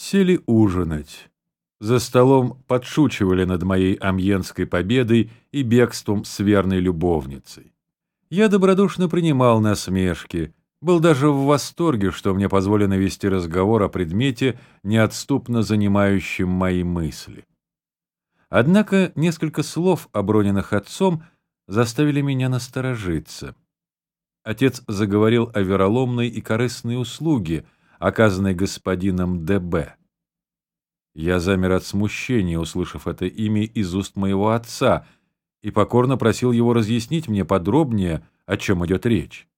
Сели ужинать. За столом подшучивали над моей амьенской победой и бегством с верной любовницей. Я добродушно принимал насмешки, был даже в восторге, что мне позволено вести разговор о предмете, неотступно занимающем мои мысли. Однако несколько слов, оброненных отцом, заставили меня насторожиться. Отец заговорил о вероломной и корыстной услуге, оказанной господином Д.Б. Я замер от смущения, услышав это имя из уст моего отца, и покорно просил его разъяснить мне подробнее, о чем идет речь.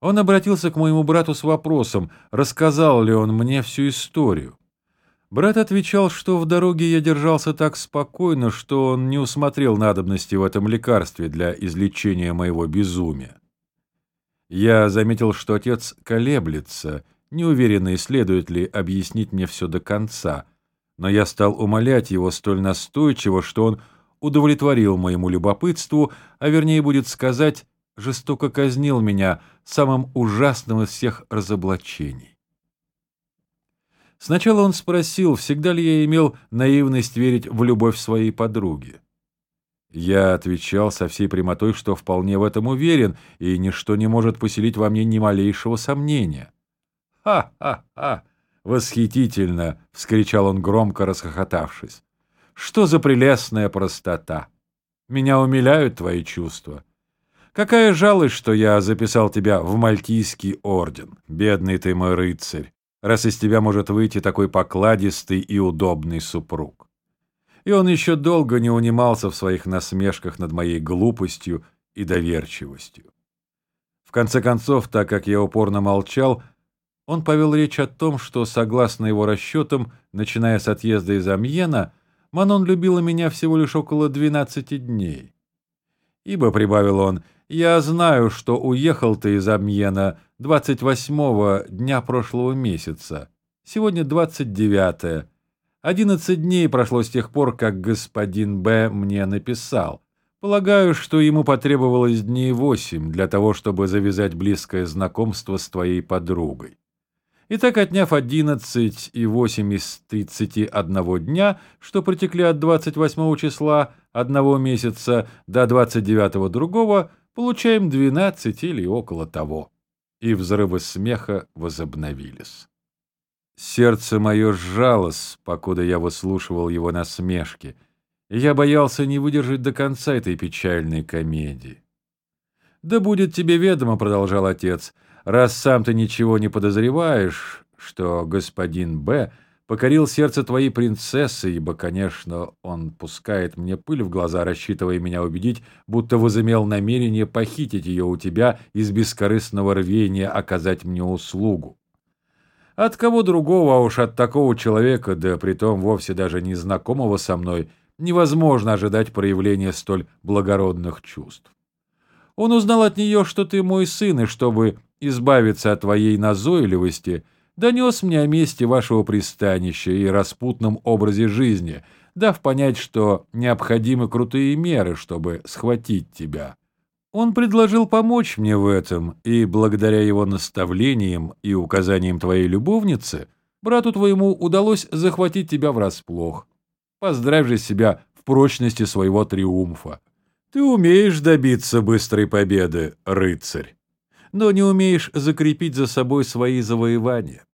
Он обратился к моему брату с вопросом, рассказал ли он мне всю историю. Брат отвечал, что в дороге я держался так спокойно, что он не усмотрел надобности в этом лекарстве для излечения моего безумия. Я заметил, что отец колеблется — неуверенный, следует ли объяснить мне все до конца, но я стал умолять его столь настойчиво, что он удовлетворил моему любопытству, а вернее будет сказать, жестоко казнил меня самым ужасным из всех разоблачений. Сначала он спросил, всегда ли я имел наивность верить в любовь своей подруги. Я отвечал со всей прямотой, что вполне в этом уверен, и ничто не может поселить во мне ни малейшего сомнения. «Ха-ха-ха! Восхитительно!» — вскричал он громко, расхохотавшись. «Что за прелестная простота! Меня умиляют твои чувства. Какая жалость, что я записал тебя в Мальтийский орден, бедный ты мой рыцарь, раз из тебя может выйти такой покладистый и удобный супруг». И он еще долго не унимался в своих насмешках над моей глупостью и доверчивостью. В конце концов, так как я упорно молчал, он повел речь о том, что, согласно его расчетам, начиная с отъезда из Амьена, Манон любила меня всего лишь около 12 дней. Ибо, — прибавил он, — я знаю, что уехал ты из Амьена 28-го дня прошлого месяца. Сегодня 29-е. Одиннадцать дней прошло с тех пор, как господин Б. мне написал. Полагаю, что ему потребовалось дней восемь для того, чтобы завязать близкое знакомство с твоей подругой. И так, отняв 11 и 8 из 31 дня, что протекли от 28 числа одного месяца до 29 другого, получаем 12 или около того. И взрывы смеха возобновились. Сердце мое сжалось, покуда я выслушивал его насмешки, и я боялся не выдержать до конца этой печальной комедии. «Да будет тебе ведомо», — продолжал отец, — раз сам ты ничего не подозреваешь, что господин Б. покорил сердце твоей принцессы, ибо, конечно, он пускает мне пыль в глаза, рассчитывая меня убедить, будто возымел намерение похитить ее у тебя из бескорыстного рвения оказать мне услугу. От кого другого, а уж от такого человека, да притом вовсе даже незнакомого со мной, невозможно ожидать проявления столь благородных чувств. Он узнал от нее, что ты мой сын, и чтобы избавиться от твоей назойливости, донес мне о месте вашего пристанища и распутном образе жизни, дав понять, что необходимы крутые меры, чтобы схватить тебя. Он предложил помочь мне в этом, и благодаря его наставлениям и указаниям твоей любовницы, брату твоему удалось захватить тебя врасплох. Поздравь же себя в прочности своего триумфа. Ты умеешь добиться быстрой победы, рыцарь но не умеешь закрепить за собой свои завоевания.